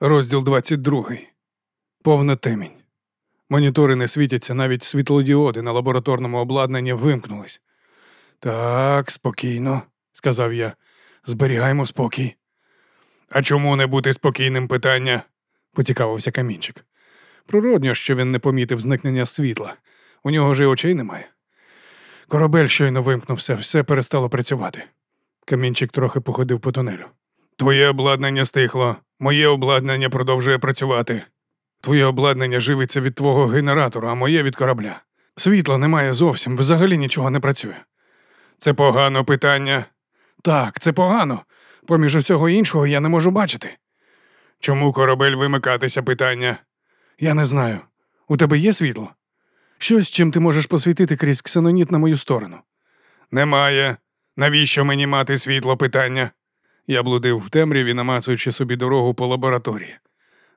Розділ 22. Повна темінь. Монітори не світяться, навіть світлодіоди на лабораторному обладнанні вимкнулись. Так, спокійно, сказав я. Зберігаємо спокій. А чому не бути спокійним питання? поцікавився камінчик. Природньо, що він не помітив зникнення світла. У нього ж і очей немає. Корабель щойно вимкнувся, все перестало працювати. Камінчик трохи походив по тунелю. Твоє обладнання стихло, моє обладнання продовжує працювати. Твоє обладнання живиться від твого генератора, а моє від корабля. Світла немає зовсім, взагалі нічого не працює. Це погано питання. Так, це погано. Поміж усього іншого я не можу бачити. Чому корабель вимикатися питання? Я не знаю. У тебе є світло? Щось, чим ти можеш посвітити крізь ксеноніт на мою сторону? Немає. Навіщо мені мати світло питання? Я блудив в темряві, намацуючи собі дорогу по лабораторії.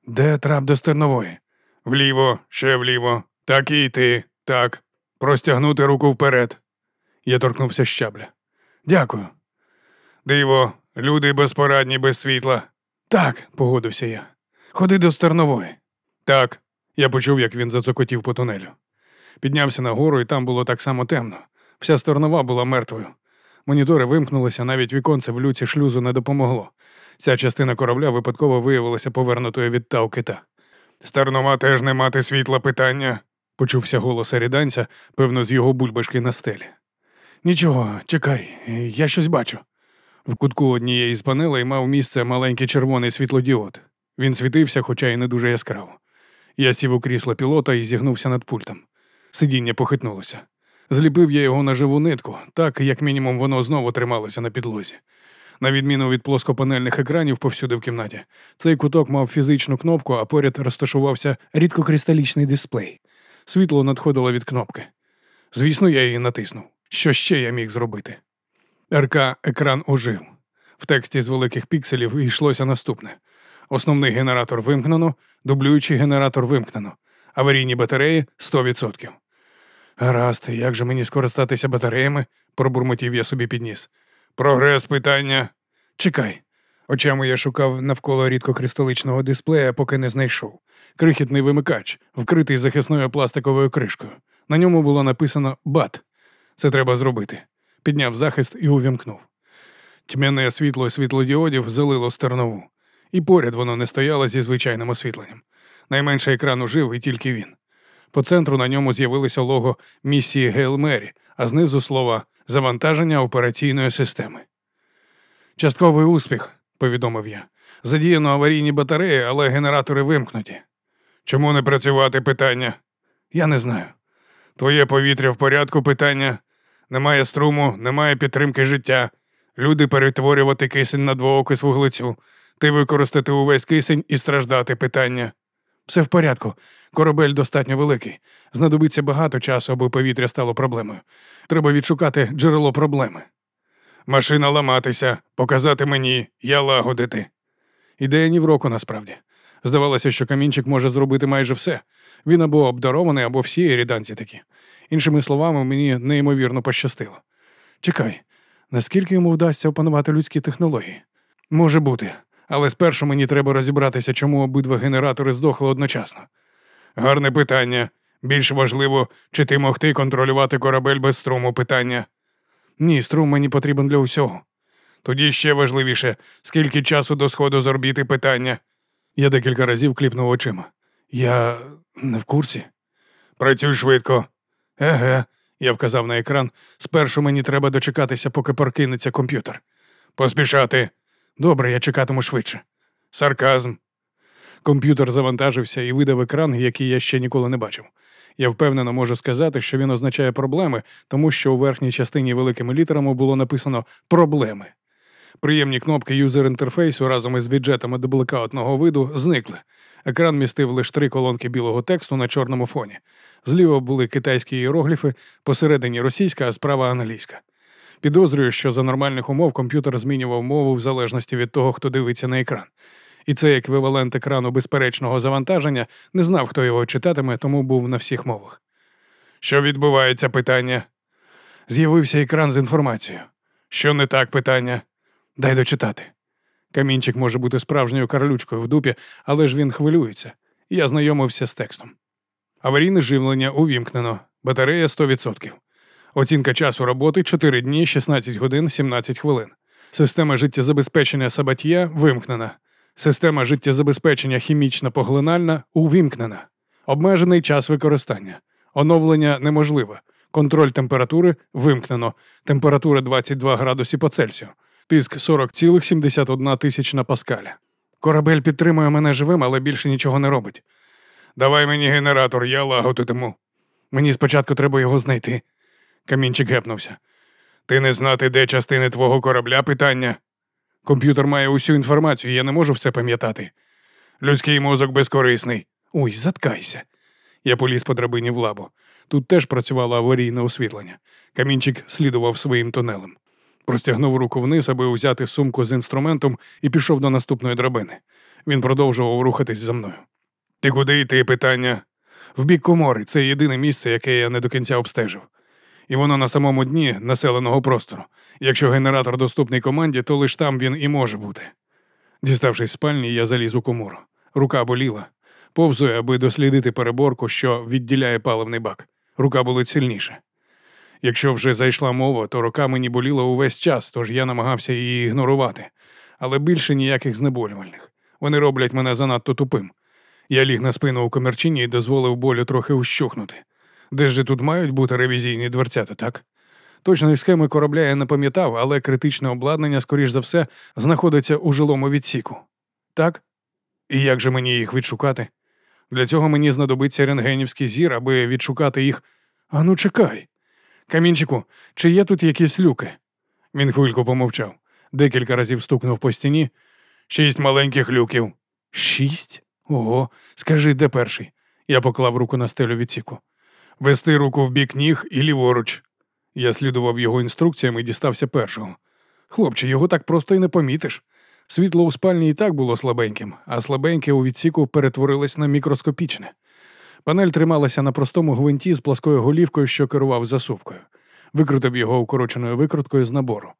Де трап до стернової? Вліво, ще вліво. Так і йти. Так. Простягнути руку вперед. Я торкнувся щабля. Дякую. Диво, люди безпорадні без світла. Так, погодився я. Ходи до стернової. Так. Я почув, як він зацокотів по тунелю. Піднявся нагору, і там було так само темно. Вся сторнова була мертвою. Монітори вимкнулися, навіть віконце в люці шлюзу не допомогло. Ця частина корабля випадково виявилася повернутою від тау кита. Стернова теж не мати світла питання, почувся голос аріданця, певно, з його бульбашки на стелі. Нічого, чекай, я щось бачу. В кутку однієї з панелей мав місце маленький червоний світлодіод. Він світився, хоча й не дуже яскраво. Я сів у крісло пілота і зігнувся над пультом. Сидіння похитнулося. Зліпив я його на живу нитку, так як мінімум воно знову трималося на підлозі. На відміну від плоскопанельних екранів повсюди в кімнаті, цей куток мав фізичну кнопку, а поряд розташувався рідкокристалічний дисплей. Світло надходило від кнопки. Звісно, я її натиснув. Що ще я міг зробити? РК екран ожив. В тексті з великих пікселів йшлося наступне: основний генератор вимкнено, дублюючий генератор вимкнено, аварійні батареї 100%. Гаразд, як же мені скористатися батареями? пробурмотів я собі підніс. Прогрес питання. Чекай. Очами я шукав навколо рідкокристаличного дисплея, поки не знайшов. Крихітний вимикач, вкритий захисною пластиковою кришкою. На ньому було написано БАТ. Це треба зробити. Підняв захист і увімкнув. Тьмяне світло світлодіодів залило стернову, і поряд воно не стояло зі звичайним освітленням. Найменший екран ужив і тільки він. По центру на ньому з'явилося лого місії Гейл Мері, а знизу слова завантаження операційної системи. Частковий успіх, повідомив я. Задіяно аварійні батареї, але генератори вимкнуті. Чому не працювати питання? Я не знаю. Твоє повітря в порядку питання. Немає струму, немає підтримки життя. Люди перетворювати кисень на двоокис вуглецю. Ти використати увесь кисень і страждати питання. Все в порядку. Корабель достатньо великий. Знадобиться багато часу, аби повітря стало проблемою. Треба відшукати джерело проблеми. Машина ламатися, показати мені, я лагодити. Ідея ні в року насправді. Здавалося, що камінчик може зробити майже все. Він або обдарований, або всі ріданці такі. Іншими словами, мені неймовірно пощастило. Чекай, наскільки йому вдасться опанувати людські технології? Може бути, але спершу мені треба розібратися, чому обидва генератори здохли одночасно. Гарне питання. Більш важливо, чи ти могти контролювати корабель без струму питання. Ні, струм мені потрібен для усього. Тоді ще важливіше, скільки часу до сходу з орбіти питання. Я декілька разів кліпнув очима. Я не в курсі. Працюй швидко. Еге, я вказав на екран. Спершу мені треба дочекатися, поки прокинеться комп'ютер. Поспішати. Добре, я чекатиму швидше. Сарказм. Комп'ютер завантажився і видав екран, який я ще ніколи не бачив. Я впевнено можу сказати, що він означає проблеми, тому що у верхній частині великими літерами було написано проблеми. Приємні кнопки юзер інтерфейсу разом із віджетами дублика одного виду зникли. Екран містив лише три колонки білого тексту на чорному фоні. Зліва були китайські іерогліфи, посередині російська, а справа англійська. Підозрюю, що за нормальних умов комп'ютер змінював мову в залежності від того, хто дивиться на екран. І цей еквівалент екрану безперечного завантаження не знав, хто його читатиме, тому був на всіх мовах. Що відбувається питання? З'явився екран з інформацією. Що не так питання? Дай дочитати. Камінчик може бути справжньою карлючкою в дупі, але ж він хвилюється. Я знайомився з текстом. Аварійне живлення увімкнено. Батарея 100%. Оцінка часу роботи 4 дні, 16 годин, 17 хвилин. Система життєзабезпечення Сабатія вимкнена. Система життєзабезпечення хімічна поглинальна увімкнена. Обмежений час використання. Оновлення неможливе. Контроль температури вимкнено. Температура 22 градуси по Цельсію. Тиск 40,71 тисячна паскаля. Корабель підтримує мене живим, але більше нічого не робить. Давай мені генератор, я лагодитиму. Мені спочатку треба його знайти. Камінчик гепнувся. Ти не знати, де частини твого корабля питання. Комп'ютер має усю інформацію, я не можу все пам'ятати. Людський мозок безкорисний. Ой, заткайся. Я поліз по драбині в лабу. Тут теж працювало аварійне освітлення. Камінчик слідував своїм тунелем. Простягнув руку вниз, аби взяти сумку з інструментом, і пішов до наступної драбини. Він продовжував рухатись за мною. Ти куди йти питання? В бік комори це єдине місце, яке я не до кінця обстежив. І воно на самому дні населеного простору. Якщо генератор доступний команді, то лиш там він і може бути. Діставшись з спальні, я заліз у комору. Рука боліла. Повзує, аби дослідити переборку, що відділяє паливний бак. Рука болить сильніше. Якщо вже зайшла мова, то рука мені боліла увесь час, тож я намагався її ігнорувати. Але більше ніяких знеболювальних. Вони роблять мене занадто тупим. Я ліг на спину у комірчині і дозволив болю трохи ущухнути. Де ж тут мають бути ревізійні дверцята, так? Точної схеми корабля я не пам'ятав, але критичне обладнання, скоріш за все, знаходиться у жилому відсіку. Так? І як же мені їх відшукати? Для цього мені знадобиться рентгенівський зір, аби відшукати їх. Ану, чекай. Камінчику, чи є тут якісь люки? Він хвильку помовчав. Декілька разів стукнув по стіні. Шість маленьких люків. Шість? Ого, скажи, де перший? Я поклав руку на стелю відсіку. Вести руку в бік ніг і ліворуч. Я слідував його інструкціям і дістався першого. Хлопче, його так просто й не помітиш. Світло у спальні і так було слабеньким, а слабеньке у відсіку перетворилось на мікроскопічне. Панель трималася на простому гвинті з пласкою голівкою, що керував засувкою. Викрутив його укороченою викруткою з набору.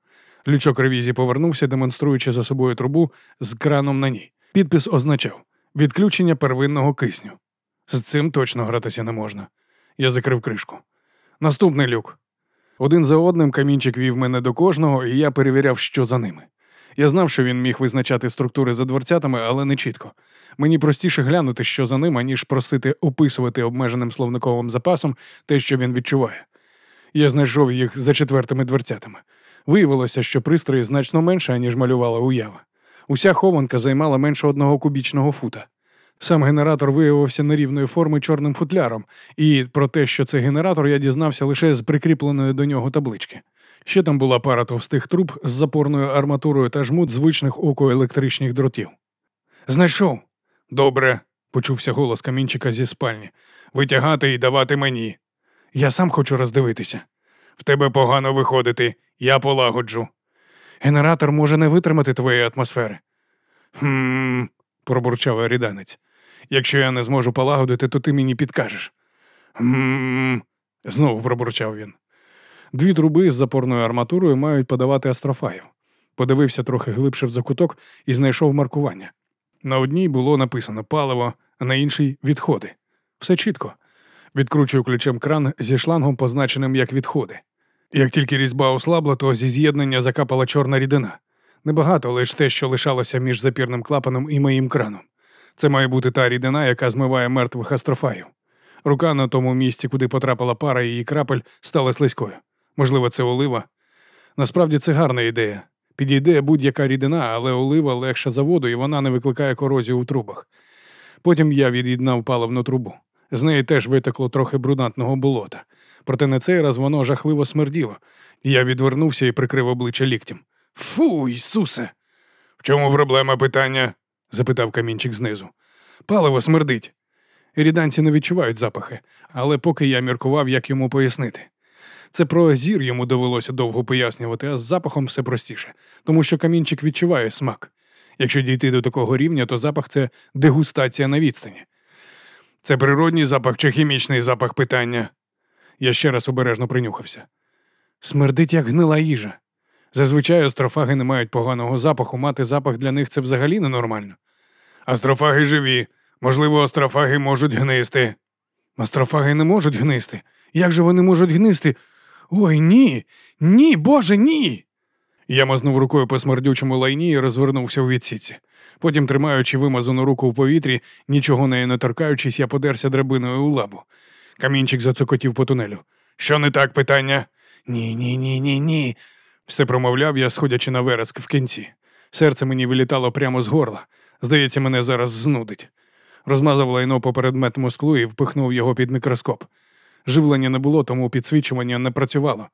Лючок ревізії повернувся, демонструючи за собою трубу з краном на ній. Підпис означав відключення первинного кисню. З цим точно гратися не можна. Я закрив кришку. Наступний люк. Один за одним камінчик вів мене до кожного, і я перевіряв, що за ними. Я знав, що він міг визначати структури за дверцятами, але не чітко. Мені простіше глянути, що за ним, аніж просити описувати обмеженим словниковим запасом те, що він відчуває. Я знайшов їх за четвертими дверцятами. Виявилося, що пристрої значно менше, ніж малювала уява. Уся хованка займала менше одного кубічного фута. Сам генератор виявився нерівної форми чорним футляром, і про те, що це генератор, я дізнався лише з прикріпленої до нього таблички. Ще там була пара товстих труб з запорною арматурою та жмут звичних окоелектричних дротів. Знайшов. Добре, почувся голос камінчика зі спальні. Витягати і давати мені. Я сам хочу роздивитися. В тебе погано виходити, я полагоджу. Генератор може не витримати твоєї атмосфери. Хм, пробурчав ріданець. Якщо я не зможу полагодити, то ти мені підкажеш. Знову пробурчав він. Дві труби з запорною арматурою мають подавати астрофаїв. Подивився трохи глибше в закуток і знайшов маркування. На одній було написано паливо, а на іншій відходи. Все чітко. Відкручую ключем кран зі шлангом, позначеним як відходи. Як тільки різьба ослабла, то зі з'єднання закапала чорна рідина. Небагато, лише те, що лишалося між запірним клапаном і моїм краном. Це має бути та рідина, яка змиває мертвих астрофаїв. Рука на тому місці, куди потрапила пара її крапель, стала слизькою. Можливо, це олива. Насправді це гарна ідея. Підійде будь-яка рідина, але олива легша за воду і вона не викликає корозію у трубах. Потім я від'єднав паливну трубу. З неї теж витекло трохи бруднатного болота. Проте на цей раз воно жахливо смерділо. Я відвернувся і прикрив обличчя ліктем. Фу, Ісусе! В чому проблема питання? Запитав камінчик знизу. Паливо смердить. Ріданці не відчувають запахи, але поки я міркував, як йому пояснити. Це про зір йому довелося довго пояснювати, а з запахом все простіше, тому що камінчик відчуває смак. Якщо дійти до такого рівня, то запах це дегустація на відстані. Це природній запах чи хімічний запах питання. Я ще раз обережно принюхався. Смердить, як гнила їжа. Зазвичай астрофаги не мають поганого запаху, мати запах для них це взагалі ненормально. Астрофаги живі. Можливо, астрофаги можуть гнисти. Астрофаги не можуть гнисти. Як же вони можуть гнисти? Ой ні, ні, Боже, ні. Я мазнув рукою по смердючому лайні і розвернувся у відсіці. Потім, тримаючи вимазану руку в повітрі, нічого нею не торкаючись, я подерся драбиною у лабу. Камінчик зацокотів по тунелю. Що не так питання? Ні, ні, ні, ні, ні. Все промовляв я, сходячи на вереск в кінці. Серце мені вилітало прямо з горла. Здається, мене зараз знудить. Розмазав лайно по предметному склу і впихнув його під мікроскоп. Живлення не було, тому підсвічування не працювало.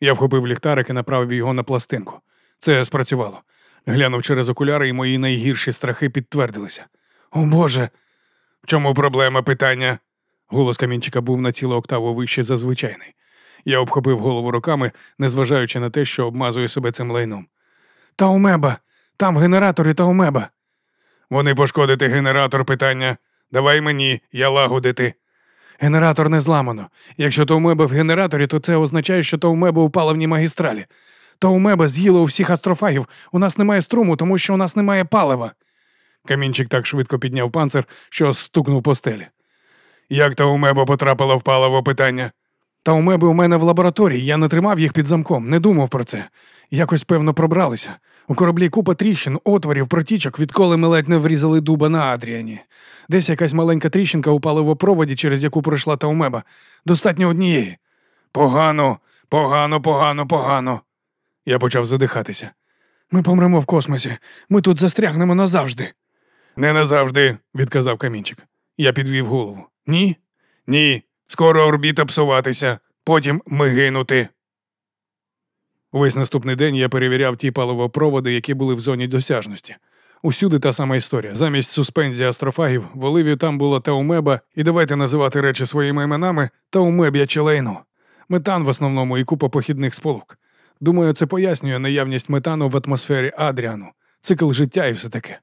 Я вхопив ліхтарик і направив його на пластинку. Це спрацювало. Глянув через окуляри, і мої найгірші страхи підтвердилися. О Боже! В чому проблема питання? Голос камінчика був на цілу октаву вище за звичайний. Я обхопив голову руками, незважаючи на те, що обмазую себе цим лайном. Таумеба! Там генератори Таумеба. Вони пошкодити генератор питання. Давай мені, я лагодити. Генератор не зламано. Якщо Таумеба в генераторі, то це означає, що Таумеба у паливній магістралі. Таумеба з'їла у всіх астрофагів. У нас немає струму, тому що у нас немає палива. Камінчик так швидко підняв панцир, що стукнув по стелі. Як Таумеба потрапила в паливо питання? Таумеби у мене в лабораторії, я не тримав їх під замком, не думав про це. Якось, певно, пробралися. У кораблі купа тріщин, отворів, протічок, відколи ми ледь не врізали дуба на Адріані. Десь якась маленька тріщинка у паливопроводі, через яку пройшла Таумеба. Достатньо однієї. Погано, погано, погано, погано. Я почав задихатися. Ми помремо в космосі. Ми тут застрягнемо назавжди. Не назавжди, відказав камінчик. Я підвів голову. Ні? Ні. Скоро орбіта псуватися, потім ми гинути. Увесь наступний день я перевіряв ті паливопроводи, які були в зоні досяжності. Усюди та сама історія. Замість суспензії астрофагів в Оливі там була таумеба, і давайте називати речі своїми іменами таумеб'яче лайно. Метан в основному і купа похідних сполук. Думаю, це пояснює наявність метану в атмосфері Адріану, цикл життя і все таке.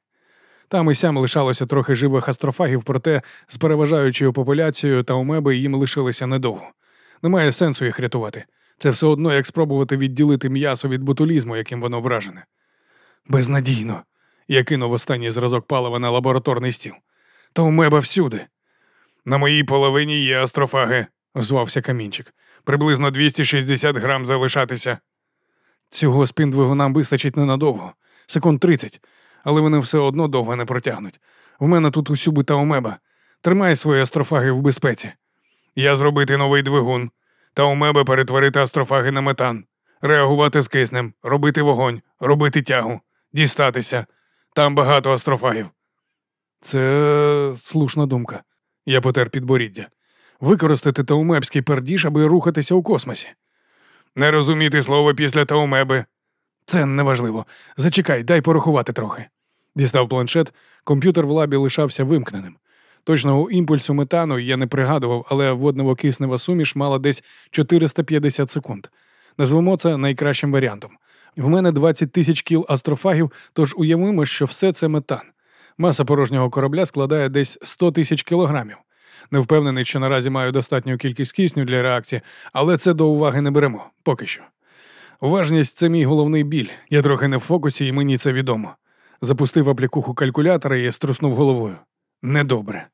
Там і сям лишалося трохи живих астрофагів, проте з переважаючою популяцією таумеби їм лишилося недовго. Немає сенсу їх рятувати. Це все одно, як спробувати відділити м'ясо від ботулізму, яким воно вражене. Безнадійно. Я кинув останній зразок палива на лабораторний стіл. Та у меба всюди. На моїй половині є астрофаги, озвався камінчик. Приблизно 260 грам залишатися. Цього спіндвигунам вистачить ненадовго, секунд 30, але вони все одно довго не протягнуть. В мене тут усюби та омеба. Тримай свої астрофаги в безпеці. Я зробити новий двигун, та омеба перетворити астрофаги на метан, реагувати з киснем, робити вогонь, робити тягу, дістатися. Там багато астрофагів. Це слушна думка. Я потер підборіддя. Використати таумебський пердіж, аби рухатися у космосі. Не розуміти слово після таумеби. Це неважливо. Зачекай, дай порахувати трохи. Дістав планшет, комп'ютер в лабі лишався вимкненим. Точного імпульсу метану я не пригадував, але водново-киснева суміш мала десь 450 секунд. Назвемо це найкращим варіантом. В мене 20 тисяч кіл астрофагів, тож уявимо, що все це метан. Маса порожнього корабля складає десь 100 тисяч кілограмів. Не впевнений, що наразі маю достатню кількість кисню для реакції, але це до уваги не беремо поки що. Уважність це мій головний біль. Я трохи не в фокусі, і мені це відомо. Запустив аплікуху калькулятора і струснув головою. Недобре.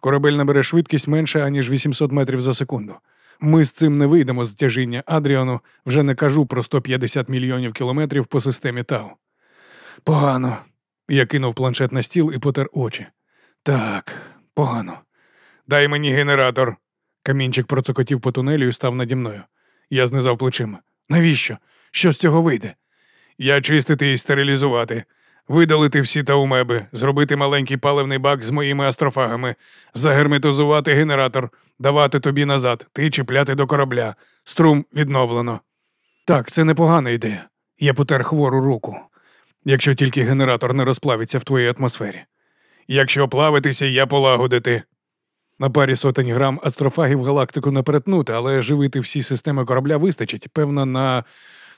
Корабель набере швидкість менше, аніж 800 метрів за секунду. Ми з цим не вийдемо з тяжіння Адріану, вже не кажу про 150 мільйонів кілометрів по системі Тау. Погано. Я кинув планшет на стіл і потер очі. Так, погано. Дай мені генератор. Камінчик процокотів по тунелю і став наді мною. Я знизав плечима. Навіщо? Що з цього вийде? Я чистити і стерилізувати, видалити всі таумеби, зробити маленький паливний бак з моїми астрофагами, загерметизувати генератор, давати тобі назад, ти чіпляти до корабля. Струм відновлено. Так, це непогана ідея. Я потер хвору руку. Якщо тільки генератор не розплавиться в твоїй атмосфері. Якщо плавитися, я полагодити. На парі сотень грам астрофагів галактику не перетнути, але живити всі системи корабля вистачить, певно, на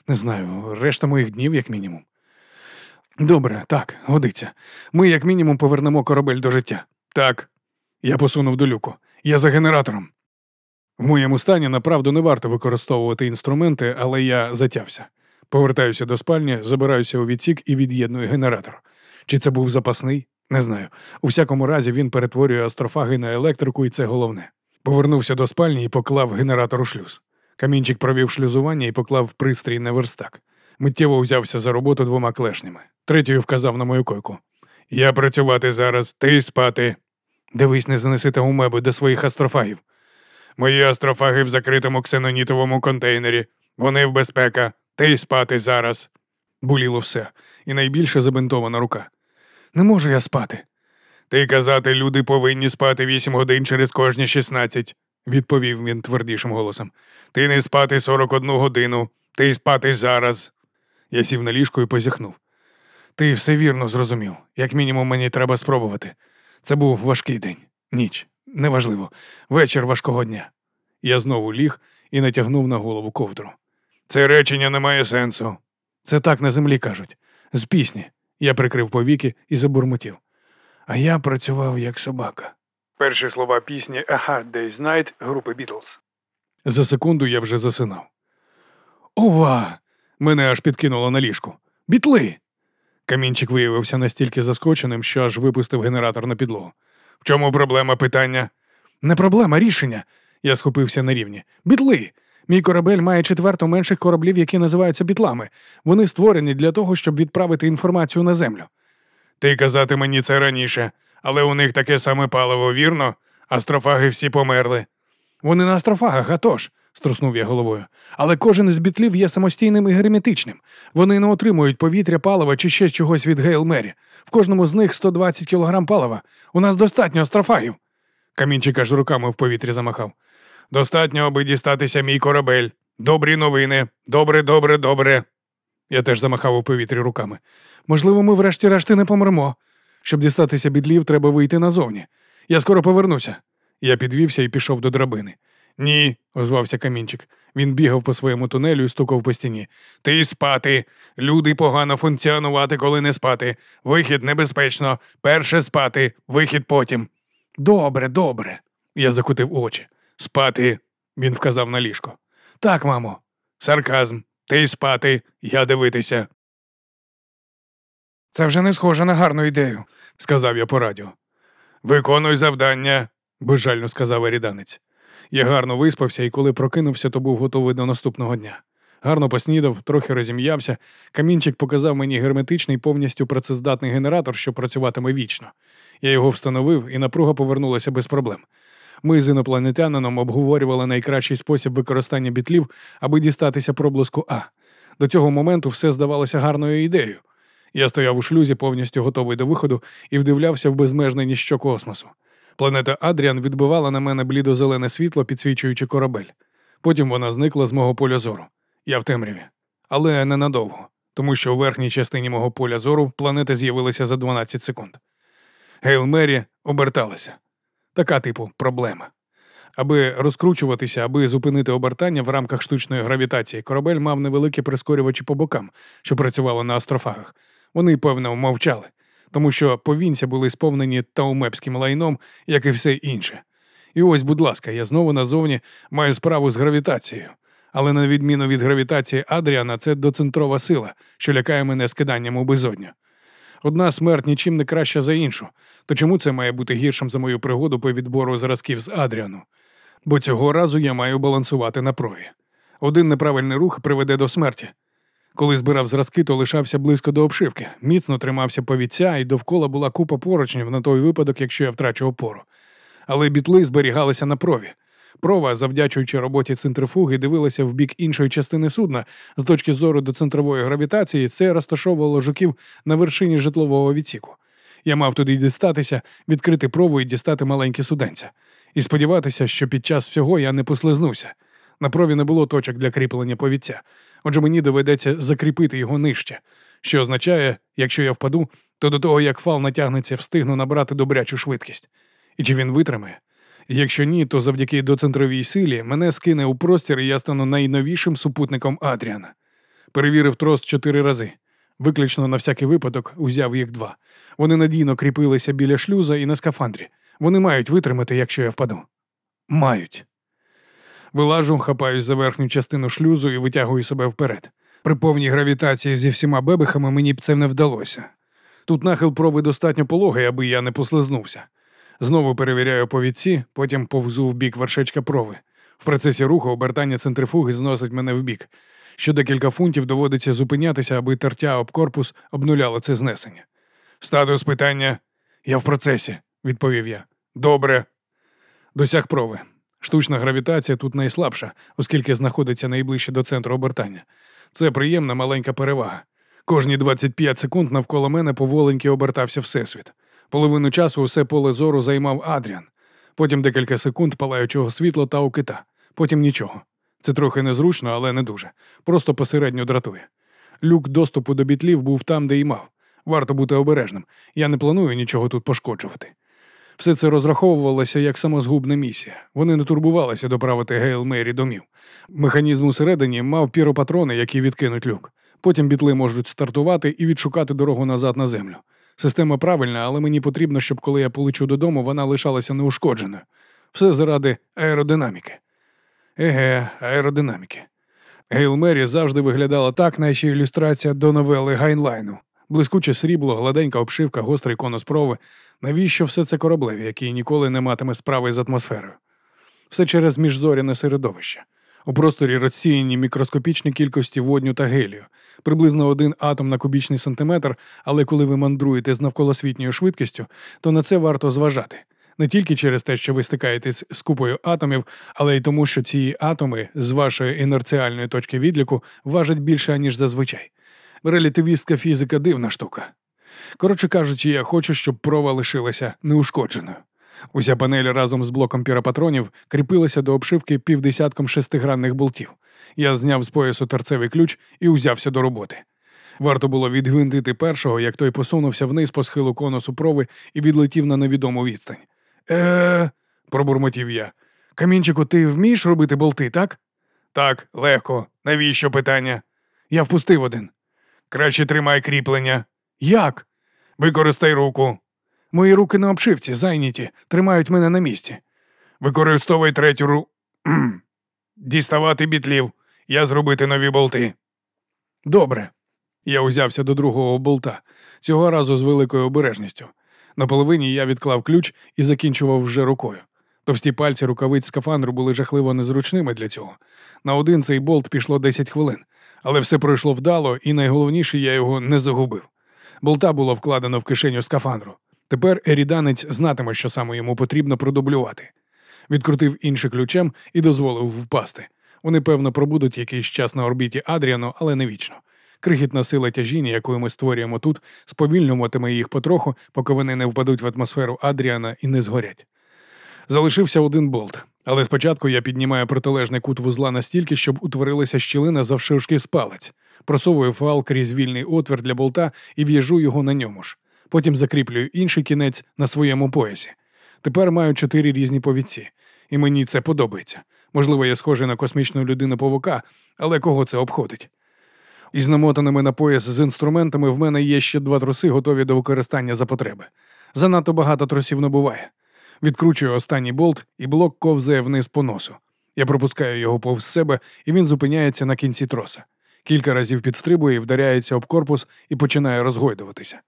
не знаю, решта моїх днів, як мінімум. Добре, так, годиться. Ми, як мінімум, повернемо корабель до життя. Так. Я посунув до люку. Я за генератором. В моєму стані направду не варто використовувати інструменти, але я затявся. Повертаюся до спальні, забираюся у відсік і від'єдную генератор. Чи це був запасний? Не знаю. У всякому разі він перетворює астрофаги на електрику, і це головне. Повернувся до спальні і поклав генератор у шлюз. Камінчик провів шлюзування і поклав пристрій на верстак. Миттєво взявся за роботу двома клешнями. Третьою вказав на мою койку. Я працювати зараз, ти спати. Дивись, не занеси меби до своїх астрофагів. Мої астрофаги в закритому ксенонітовому контейнері. Вони в безпека. Ти спати зараз. Буліло все, і найбільше забинтована рука. Не можу я спати. Ти казати, люди повинні спати вісім годин через кожні шістнадцять, відповів він твердішим голосом. Ти не спати сорок одну годину, ти спати зараз. Я сів на ліжко і позіхнув. Ти все вірно зрозумів. Як мінімум, мені треба спробувати. Це був важкий день, ніч, неважливо, вечір важкого дня. Я знову ліг і натягнув на голову ковдру. Це речення не має сенсу. Це так на землі кажуть. З пісні. Я прикрив повіки і забурмотів. А я працював як собака. Перші слова пісні «A Hard Day's Night» групи Бітлз. За секунду я вже засинав. Ова! Мене аж підкинуло на ліжку. Бітли! Камінчик виявився настільки заскоченим, що аж випустив генератор на підлогу. В чому проблема питання? Не проблема, рішення. Я схопився на рівні. Бітли! Мій корабель має четверту менших кораблів, які називаються бітлами. Вони створені для того, щоб відправити інформацію на землю. Ти казати мені це раніше, але у них таке саме паливо, вірно? Астрофаги всі померли. Вони на астрофагах, а тож струснув я головою. Але кожен із бітлів є самостійним і герметичним. Вони не отримують повітря, палива чи ще чогось від Гейл Мері. В кожному з них 120 кілограм палива. У нас достатньо астрофагів. Камінчик аж руками в повітрі замахав. Достатньо, аби дістатися мій корабель. Добрі новини. Добре, добре, добре. Я теж замахав у повітрі руками. Можливо, ми врешті-решти не помремо. Щоб дістатися бідлів, треба вийти назовні. Я скоро повернуся. Я підвівся і пішов до драбини. Ні, озвався камінчик. Він бігав по своєму тунелю і стукав по стіні. Ти спати. Люди погано функціонувати, коли не спати. Вихід небезпечно. Перше спати, вихід потім. Добре, добре. Я закутив очі. Спати, він вказав на ліжко. Так, мамо. Сарказм. Ти спати, я дивитися. Це вже не схоже на гарну ідею, сказав я по радіо. Виконуй завдання, безжально сказав еріданець. Я гарно виспався і коли прокинувся, то був готовий до наступного дня. Гарно поснідав, трохи розім'явся. Камінчик показав мені герметичний, повністю працездатний генератор, що працюватиме вічно. Я його встановив, і напруга повернулася без проблем. Ми з інопланетянином обговорювали найкращий спосіб використання бітлів, аби дістатися проблиску А. До цього моменту все здавалося гарною ідеєю. Я стояв у шлюзі, повністю готовий до виходу, і вдивлявся в безмежне ніщо космосу. Планета Адріан відбивала на мене блідо-зелене світло, підсвічуючи корабель. Потім вона зникла з мого поля зору. Я в темряві. Але ненадовго, тому що у верхній частині мого поля зору планета з'явилася за 12 секунд. Гейл Мері оберталася. Така типу проблема. Аби розкручуватися, аби зупинити обертання в рамках штучної гравітації, корабель мав невеликі прискорювачі по бокам, що працювали на астрофагах. Вони, певно, мовчали тому що повінця були сповнені таумепським лайном, як і все інше. І ось, будь ласка, я знову назовні маю справу з гравітацією. Але на відміну від гравітації Адріана, це доцентрова сила, що лякає мене скиданням у безодню. Одна смерть нічим не краща за іншу, то чому це має бути гіршим за мою пригоду по відбору зразків з Адріану? Бо цього разу я маю балансувати на прові. Один неправильний рух приведе до смерті, коли збирав зразки, то лишався близько до обшивки, міцно тримався повіця, і довкола була купа поручнів на той випадок, якщо я втрачу опору. Але бітли зберігалися на прові. Прова, завдячуючи роботі центрифуги, дивилася в бік іншої частини судна. З точки зору до центрової гравітації, це розташовувало жуків на вершині житлового відсіку. Я мав туди дістатися, відкрити прову і дістати маленькі суденця. І сподіватися, що під час всього я не послизнувся. На прові не було точок для кріплення повіця. Отже, мені доведеться закріпити його нижче, що означає, якщо я впаду, то до того, як фал натягнеться, встигну набрати добрячу швидкість. І чи він витримає? Якщо ні, то завдяки доцентровій силі мене скине у простір, і я стану найновішим супутником Адріана. Перевірив трос чотири рази. Виключно на всякий випадок узяв їх два. Вони надійно кріпилися біля шлюза і на скафандрі. Вони мають витримати, якщо я впаду. Мають. Вилажу, хапаюсь за верхню частину шлюзу і витягую себе вперед. При повній гравітації зі всіма бебехами мені б це не вдалося. Тут нахил прови достатньо пологий, аби я не послизнувся. Знову перевіряю повідці, потім повзу в бік вершечка прови. В процесі руху обертання центрифуги зносить мене в бік. Що декілька фунтів доводиться зупинятися, аби тертя об корпус обнуляло це знесення. Статус питання я в процесі, відповів я. Добре. Досяг прови. Штучна гравітація тут найслабша, оскільки знаходиться найближче до центру обертання. Це приємна маленька перевага. Кожні 25 секунд навколо мене поволеньки обертався Всесвіт. Половину часу усе поле зору займав Адріан, потім декілька секунд палаючого світла та у кита, потім нічого. Це трохи незручно, але не дуже. Просто посередньо дратує. Люк доступу до бітлів був там, де й мав. Варто бути обережним. Я не планую нічого тут пошкоджувати. Все це розраховувалося як самозгубна місія. Вони не турбувалися доправити Гейл Мері домів. Механізм усередині мав піропатрони, які відкинуть люк. Потім бітли можуть стартувати і відшукати дорогу назад на землю. Система правильна, але мені потрібно, щоб коли я полечу додому, вона лишалася неушкодженою. Все заради аеродинаміки. Еге, аеродинаміки. Гейл Мері завжди виглядала так, наче ілюстрація до новели Гайнлайну. Блискуче срібло, гладенька обшивка, гострий конус прови. Навіщо все це кораблеві, який ніколи не матиме справи з атмосферою? Все через міжзоряне середовище. У просторі розсіяні мікроскопічні кількості водню та гелію, приблизно один атом на кубічний сантиметр, але коли ви мандруєте з навколосвітньою швидкістю, то на це варто зважати. Не тільки через те, що ви стикаєтесь з купою атомів, але й тому, що ці атоми з вашої інерціальної точки відліку важать більше, ніж зазвичай. Релятивістська фізика дивна штука. Коротше кажучи, я хочу, щоб прова лишилася неушкодженою. Уся панель разом з блоком піропатронів кріпилася до обшивки півдесятком шестигранних болтів. Я зняв з поясу терцевий ключ і узявся до роботи. Варто було відгвинтити першого, як той посунувся вниз по схилу конусу прови і відлетів на невідому відстань. Е, пробурмотів я. Камінчику, ти вмієш робити болти, так? Так, легко. Навіщо питання? Я впустив один. Краще тримай кріплення. Як? Використай руку. Мої руки на обшивці зайняті, тримають мене на місці. Використовуй третю ру. Діставати бітлів. Я зробити нові болти. Добре. Я узявся до другого болта, цього разу з великою обережністю. На половині я відклав ключ і закінчував вже рукою. Товсті пальці рукавиць скафандру були жахливо незручними для цього. На один цей болт пішло 10 хвилин, але все пройшло вдало, і найголовніше я його не загубив. Болта було вкладено в кишеню скафандру. Тепер еріданець знатиме, що саме йому потрібно продублювати. Відкрутив інший ключем і дозволив впасти. Вони, певно, пробудуть якийсь час на орбіті Адріану, але не вічно. Крихітна сила тяжіння, яку ми створюємо тут, сповільнюватиме їх потроху, поки вони не впадуть в атмосферу Адріана і не згорять. Залишився один болт, але спочатку я піднімаю протилежний кут вузла настільки, щоб утворилася щілина завширшки з палець, просовую фал крізь вільний отвір для болта і в'яжу його на ньому ж. Потім закріплюю інший кінець на своєму поясі. Тепер маю чотири різні повідці, і мені це подобається. Можливо, я схожий на космічну людину павука, але кого це обходить? Із намотаними на пояс з інструментами в мене є ще два троси, готові до використання за потреби. Занадто багато тросів не буває. Відкручую останній болт, і блок ковзає вниз по носу. Я пропускаю його повз себе, і він зупиняється на кінці троса. Кілька разів підстрибує, вдаряється об корпус і починає розгойдуватися.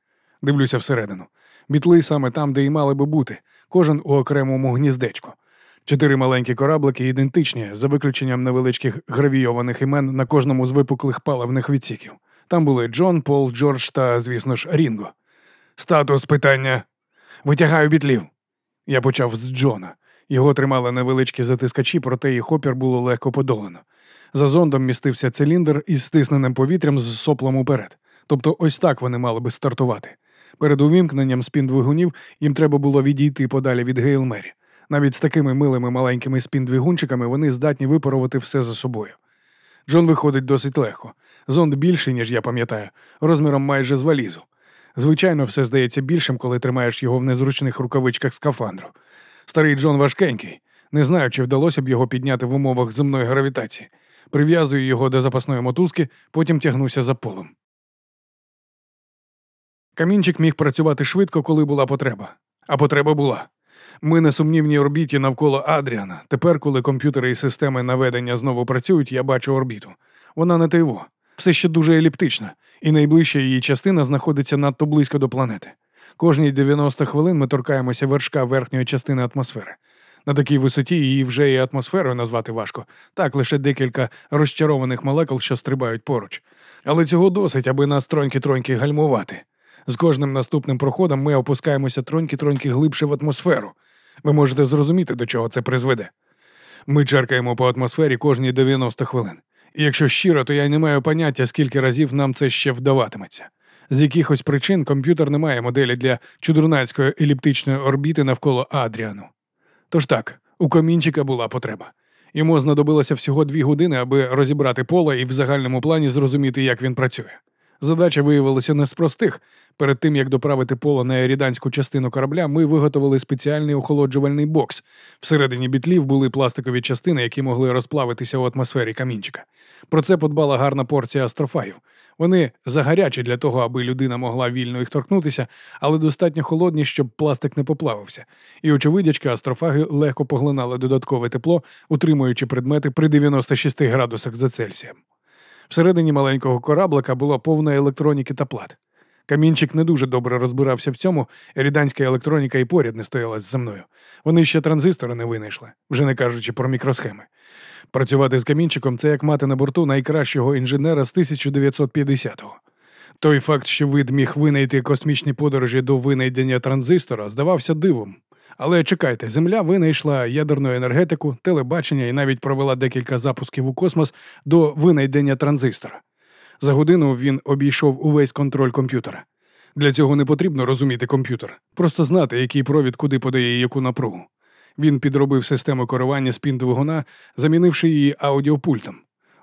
Дивлюся всередину. Бітли саме там, де й мали би бути, кожен у окремому гніздечку. Чотири маленькі кораблики ідентичні, за виключенням невеличких гравійованих імен на кожному з випуклих паливних відсіків. Там були Джон, Пол, Джордж та, звісно ж, Рінго. Статус питання. Витягаю бітлів. Я почав з Джона. Його тримали невеличкі затискачі, проте їх опір було легко подолано. За зондом містився циліндр із стисненим повітрям з соплом уперед. Тобто ось так вони мали би стартувати. Перед увімкненням спін-двигунів їм треба було відійти подалі від Гейлмері. Навіть з такими милими маленькими спін-двигунчиками вони здатні випарувати все за собою. Джон виходить досить легко. Зонд більший, ніж я пам'ятаю, розміром майже з валізу. Звичайно, все здається більшим, коли тримаєш його в незручних рукавичках скафандру. Старий Джон важкенький. Не знаю, чи вдалося б його підняти в умовах земної гравітації. Прив'язую його до запасної мотузки, потім тягнуся за полом. Камінчик міг працювати швидко, коли була потреба. А потреба була. Ми на сумнівній орбіті навколо Адріана. Тепер, коли комп'ютери і системи наведення знову працюють, я бачу орбіту. Вона не тиво. все ще дуже еліптична, і найближча її частина знаходиться надто близько до планети. Кожні 90 хвилин ми торкаємося вершка верхньої частини атмосфери. На такій висоті її вже і атмосферою назвати важко, так лише декілька розчарованих молекул, що стрибають поруч. Але цього досить, аби нас троньки-троньки гальмувати. З кожним наступним проходом ми опускаємося троньки-троньки глибше в атмосферу. Ви можете зрозуміти, до чого це призведе. Ми черкаємо по атмосфері кожні 90 хвилин. І якщо щиро, то я не маю поняття, скільки разів нам це ще вдаватиметься. З якихось причин комп'ютер не має моделі для чудернацької еліптичної орбіти навколо Адріану. Тож так, у камінчика була потреба. Йому знадобилося всього дві години, аби розібрати поле і в загальному плані зрозуміти, як він працює. Задача виявилася не з простих. Перед тим як доправити поле на еріданську частину корабля, ми виготовили спеціальний охолоджувальний бокс. Всередині бітлів були пластикові частини, які могли розплавитися у атмосфері камінчика. Про це подбала гарна порція астрофагів. Вони загарячі для того, аби людина могла вільно їх торкнутися, але достатньо холодні, щоб пластик не поплавився. І очевидячки, астрофаги легко поглинали додаткове тепло, утримуючи предмети при 96 градусах за Цельсієм. Всередині маленького кораблика було повно електроніки та плат. Камінчик не дуже добре розбирався в цьому, ріданська електроніка і поряд не стоялась за мною. Вони ще транзистори не винайшли, вже не кажучи про мікросхеми. Працювати з камінчиком це як мати на борту найкращого інженера з 1950-го. Той факт, що вид міг винайти космічні подорожі до винайдення транзистора, здавався дивом. Але чекайте, Земля винайшла ядерну енергетику, телебачення і навіть провела декілька запусків у космос до винайдення транзистора. За годину він обійшов увесь контроль комп'ютера. Для цього не потрібно розуміти комп'ютер, просто знати, який провід куди подає яку напругу. Він підробив систему керування спін двигуна, замінивши її аудіопультом.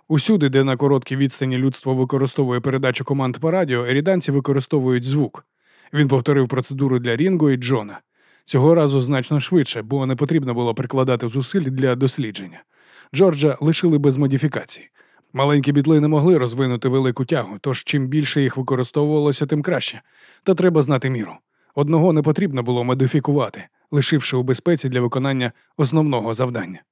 Усюди, де на короткій відстані людство використовує передачу команд по радіо, еріданці використовують звук. Він повторив процедуру для Рінго і Джона. Цього разу значно швидше, бо не потрібно було прикладати зусиль для дослідження. Джорджа лишили без модифікацій. Маленькі бітли не могли розвинути велику тягу, тож чим більше їх використовувалося, тим краще. Та треба знати міру. Одного не потрібно було модифікувати, лишивши у безпеці для виконання основного завдання.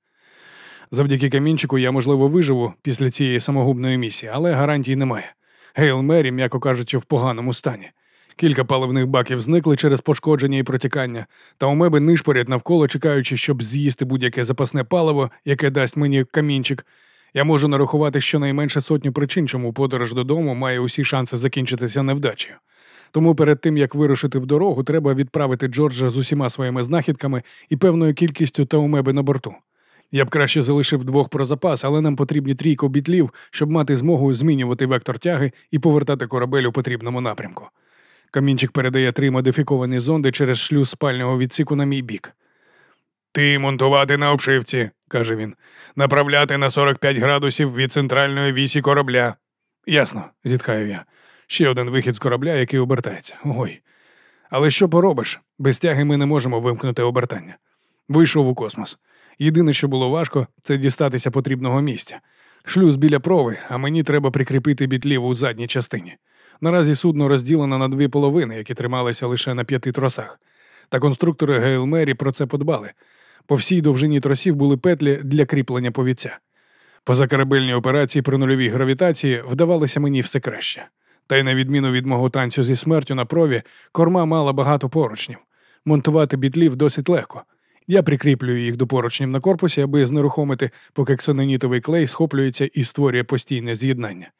Завдяки камінчику я, можливо, виживу після цієї самогубної місії, але гарантій немає. Гейл Мері, м'яко кажучи, в поганому стані. Кілька паливних баків зникли через пошкодження і протікання, та у меби нишпорять навколо, чекаючи, щоб з'їсти будь-яке запасне паливо, яке дасть мені камінчик. Я можу нарахувати щонайменше сотню причин, чому подорож додому має усі шанси закінчитися невдачею. Тому перед тим як вирушити в дорогу, треба відправити Джорджа з усіма своїми знахідками і певною кількістю таумеби на борту. Я б краще залишив двох про запас, але нам потрібні трійко бітлів, щоб мати змогу змінювати вектор тяги і повертати корабель у потрібному напрямку. Камінчик передає три модифіковані зонди через шлюз спального відсіку на мій бік. Ти монтувати на обшивці, каже він, направляти на 45 градусів від центральної вісі корабля. Ясно, зітхаю я. Ще один вихід з корабля, який обертається. Ой. Але що поробиш? Без тяги ми не можемо вимкнути обертання. Вийшов у космос. Єдине, що було важко, це дістатися потрібного місця. Шлюз біля прови, а мені треба прикріпити бітлів у задній частині. Наразі судно розділено на дві половини, які трималися лише на п'яти тросах. Та конструктори Гейл Мері про це подбали. По всій довжині тросів були петлі для кріплення повіця. Позакорабельні операції при нульовій гравітації вдавалися мені все краще. Та й на відміну від мого танцю зі смертю на прові, корма мала багато поручнів. Монтувати бітлів досить легко. Я прикріплюю їх до поручнів на корпусі, аби знерухомити, поки ксенонітовий клей схоплюється і створює постійне з'єднання.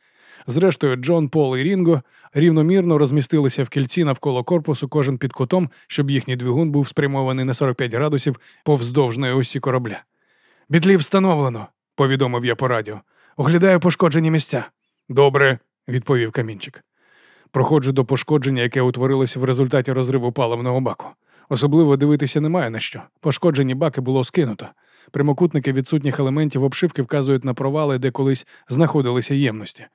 Зрештою, Джон, Пол і Рінго рівномірно розмістилися в кільці навколо корпусу, кожен під кутом, щоб їхній двигун був спрямований на 45 градусів повздовжної осі корабля. Бітлів встановлено, повідомив я по радіо. Оглядаю пошкоджені місця. Добре, відповів камінчик. Проходжу до пошкодження, яке утворилося в результаті розриву паливного баку. Особливо дивитися немає на що. Пошкоджені баки було скинуто. Прямокутники відсутніх елементів обшивки вказують на провали, де колись знаходилися ємності.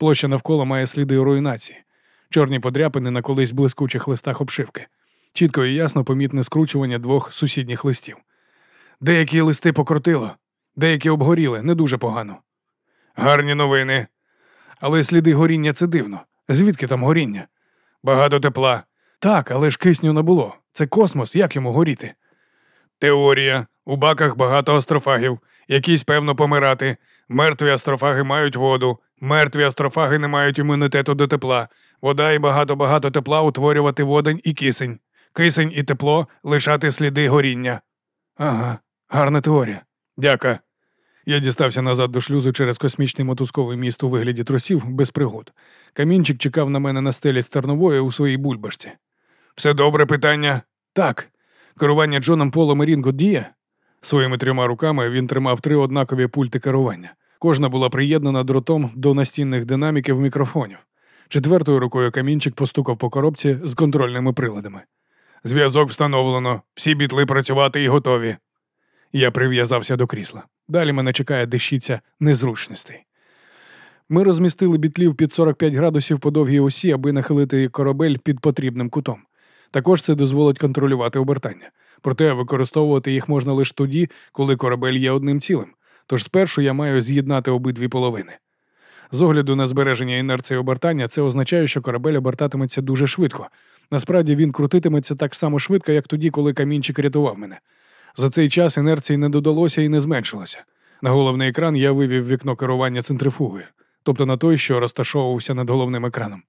Площа навколо має сліди руйнації, чорні подряпини на колись блискучих листах обшивки. Чітко і ясно помітне скручування двох сусідніх листів. Деякі листи покрутило, деякі обгоріли не дуже погано. Гарні новини. Але сліди горіння це дивно. Звідки там горіння? Багато тепла. Так, але ж кисню не було. Це космос, як йому горіти? Теорія. У баках багато астрофагів, якісь, певно, помирати. Мертві астрофаги мають воду, мертві астрофаги не мають імунітету до тепла. Вода і багато-багато тепла утворювати водень і кисень. Кисень і тепло лишати сліди горіння. Ага, гарна теорія. Дяка. Я дістався назад до шлюзу через космічний мотузковий міст у вигляді тросів без пригод. Камінчик чекав на мене на стелі стернової у своїй бульбашці. Все добре питання? Так. Керування Джоном Полом і Рінго діє? Своїми трьома руками він тримав три однакові пульти керування. Кожна була приєднана дротом до настінних динаміків мікрофонів. Четвертою рукою камінчик постукав по коробці з контрольними приладами. Зв'язок встановлено, всі бітли працювати і готові. Я прив'язався до крісла. Далі мене чекає дещиця незручностей. Ми розмістили бітлів під 45 градусів по довгій осі, аби нахилити корабель під потрібним кутом. Також це дозволить контролювати обертання. Проте використовувати їх можна лише тоді, коли корабель є одним цілим. Тож спершу я маю з'єднати обидві половини. З огляду на збереження інерції обертання, це означає, що корабель обертатиметься дуже швидко. Насправді він крутитиметься так само швидко, як тоді, коли камінчик рятував мене. За цей час інерції не додалося і не зменшилося. На головний екран я вивів вікно керування центрифугою, тобто на той, що розташовувався над головним екраном.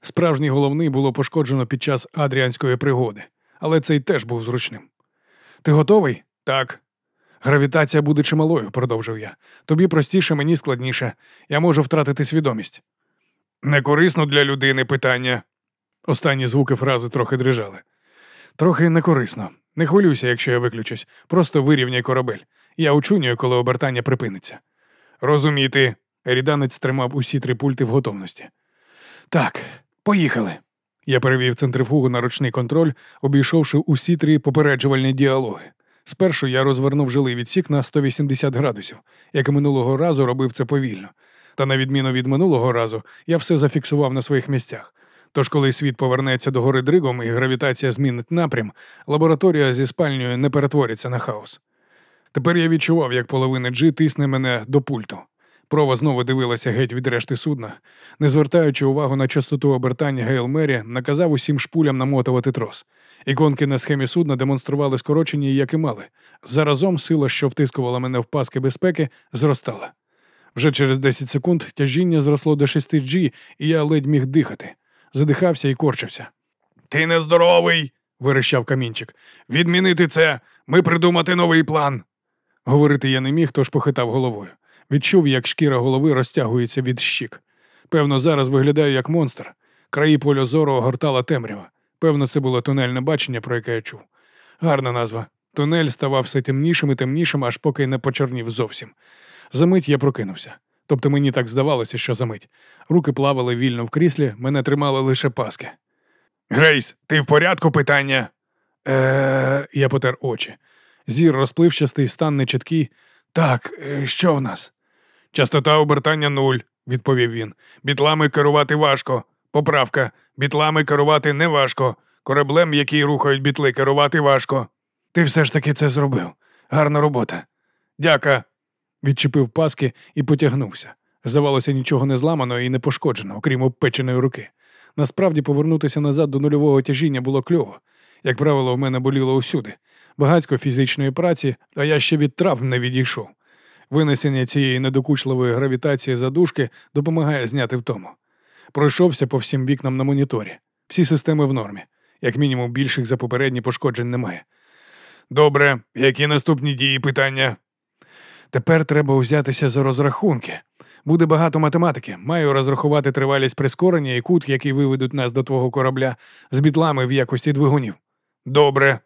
Справжній головний було пошкоджено під час адріанської пригоди, але цей теж був зручним. Ти готовий? Так. Гравітація буде чималою, продовжив я. Тобі простіше, мені складніше. Я можу втратити свідомість. Некорисно для людини питання. Останні звуки фрази трохи дрижали. Трохи некорисно. Не хвилюйся, якщо я виключусь. Просто вирівняй корабель. Я очунюю, коли обертання припиниться. Розуміти. Ріданець тримав усі три пульти в готовності. Так, поїхали. Я перевів центрифугу на ручний контроль, обійшовши усі три попереджувальні діалоги. Спершу я розвернув жилий відсік на 180 градусів, як минулого разу робив це повільно. Та на відміну від минулого разу, я все зафіксував на своїх місцях. Тож, коли світ повернеться до гори дригом і гравітація змінить напрям, лабораторія зі спальнею не перетвориться на хаос. Тепер я відчував, як половина Джи тисне мене до пульту. Прова знову дивилася геть від решти судна. Не звертаючи увагу на частоту обертання Гейл Мері, наказав усім шпулям намотувати трос. Іконки на схемі судна демонстрували скорочені, як і мали. Заразом сила, що втискувала мене в паски безпеки, зростала. Вже через 10 секунд тяжіння зросло до 6G, і я ледь міг дихати. Задихався і корчився. Ти нездоровий, вирощав камінчик. Відмінити це, ми придумати новий план. Говорити я не міг, тож похитав головою. Відчув, як шкіра голови розтягується від щік. Певно, зараз виглядаю як монстр. Краї поля зору огортала темрява. Певно, це було тунельне бачення, про яке я чув. Гарна назва. Тунель ставав все темнішим і темнішим, аж поки не почорнів зовсім. Замить я прокинувся. Тобто мені так здавалося, що замить. Руки плавали вільно в кріслі, мене тримали лише паски. Грейс, ти в порядку питання? Е, я потер очі. Зір розпливчастий, стан нечіткий. Так, е, що в нас? Частота обертання нуль, відповів він. Бітлами керувати важко. Поправка. Бітлами керувати не важко. Кораблем, який рухають бітли, керувати важко. Ти все ж таки це зробив. Гарна робота. Дяка. Відчепив паски і потягнувся. Здавалося, нічого не зламано і не пошкоджено, окрім обпеченої руки. Насправді повернутися назад до нульового тяжіння було кльово. Як правило, в мене боліло усюди. Багацько фізичної праці, а я ще від травм не відійшов. Винесення цієї недокучливої гравітації задушки допомагає зняти втому. Пройшовся по всім вікнам на моніторі. Всі системи в нормі. Як мінімум, більших за попередні пошкоджень немає. Добре, які наступні дії питання? Тепер треба взятися за розрахунки. Буде багато математики. Маю розрахувати тривалість прискорення і кут, який виведуть нас до твого корабля, з бітлами в якості двигунів. Добре.